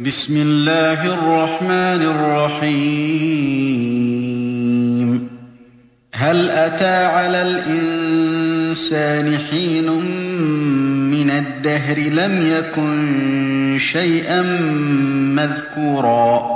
بِسْمِ اللَّهِ الرَّحْمَٰنِ الرَّحِيمِ. هَلْ أَتَىٰ عَلَى الْإِنسَانِ حِينٌ مِّنَ الدَّهْرِ لَمْ يَكُن شَيْئًا مَّذْكُورًا؟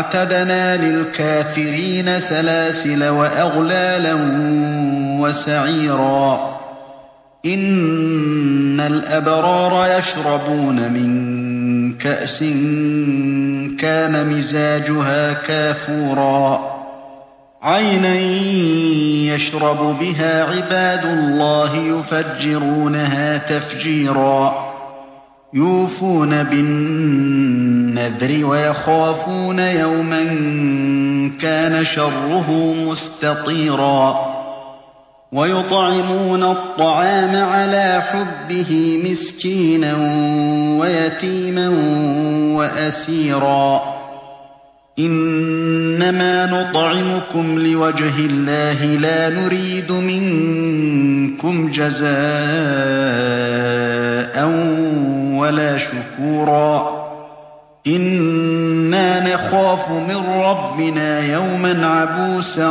أَعْتَدْنَا لِلْكَافِرِينَ سَلَاسِلَ وَأَغْلَالًا وَسَعِيرًا. إِنَّ الْأَبْرَارَ يَشْرَبُونَ مِن كَأْسٍ كَانَ مِزَاجُهَا كَافُورًا. عَيْنًا يَشْرَبُ بِهَا عِبَادُ اللَّهِ يُفَجِّرُونَهَا تَفْجِيرًا. يُوفُونَ بِالنَّذْرِ وَيَخَافُونَ يَوْمًا كَانَ شَرُّهُ مُسْتَطِيرًا وَيُطْعِمُونَ الطَّعَامَ عَلَىٰ حُبِّهِ مِسْكِينًا وَيَتِيمًا وَأَسِيرًا إِنَّمَا نُطْعِمُكُمْ لِوَجْهِ اللَّهِ لَا نُرِيدُ مِنكُمْ جَزَاءً وَلَا شُكُورًا. إِنَّا نَخَافُ مِن رَّبِّنَا يَوْمًا عَبُوسًا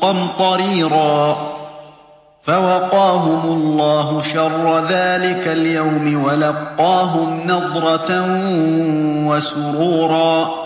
قَمْطَرِيرًا. فَوَقَاهُمُ اللَّهُ شَرَّ ذَٰلِكَ الْيَوْمِ وَلَقَّاهُمْ نَضْرَةً وَسُرُورًا.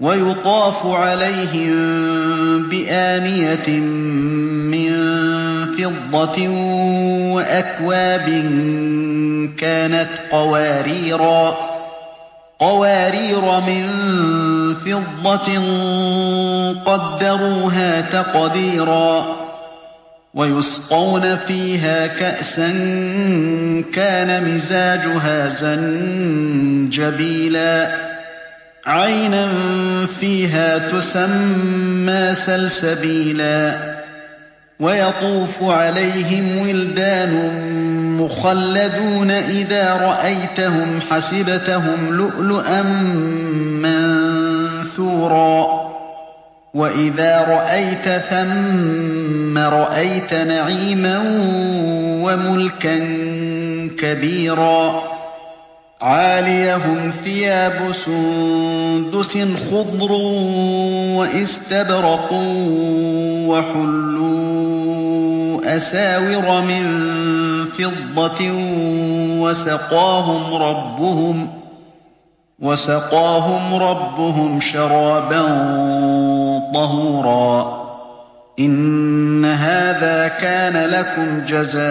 وَيُطَافُ عَلَيْهِم بِآنِيَةٍ مِّن فِضَّةٍ وَأَكْوَابٍ كَانَتْ قَوَارِيرَ مِن فِضَّةٍ قَدَّرُوهَا تَقْدِيرًا وَيُسْقَوْنَ فِيهَا كَأْسًا كَانَ مِزَاجُهَا زَنجَبِيلًا. عَيْنًا فِيهَا تُسَمَّىٰ سَلْسَبِيلًا وَيَطُوفُ عَلَيْهِمْ وِلْدَانٌ مُّخَلَّدُونَ إِذَا رَأَيْتَهُمْ حَسِبْتَهُمْ لُؤْلُؤًا مَّنثُورًا وَإِذَا رَأَيْتَ ثَمَّ رَأَيْتَ نَعِيمًا وَمُلْكًا كَبِيرًا عَالِيَهُمْ ثِيَابُ سُندُسٍ خُضْرٌ وَإِسْتَبْرَقٌ وَحُلُّوا أَسَاوِرَ مِن فِضَّةٍ وَسَقَاهُمْ رَبُّهُمْ شَرَابًا طَهُورًا إِنَّ هَٰذَا كَانَ لَكُمْ جَزَاءً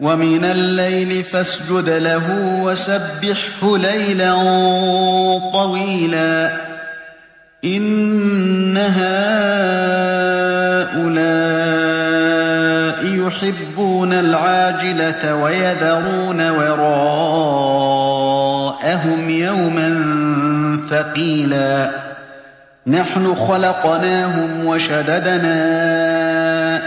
وَمِنَ اللَّيْلِ فَاسْجُدْ لَهُ وَسَبِّحْهُ لَيْلًا طَوِيلًا. إِنَّ هَٰؤُلَاءِ يُحِبُّونَ الْعَاجِلَةَ وَيَذَرُونَ وَرَاءَهُمْ يَوْمًا ثَقِيلًا. نَّحْنُ خَلَقْنَاهُمْ وَشَدَدْنَا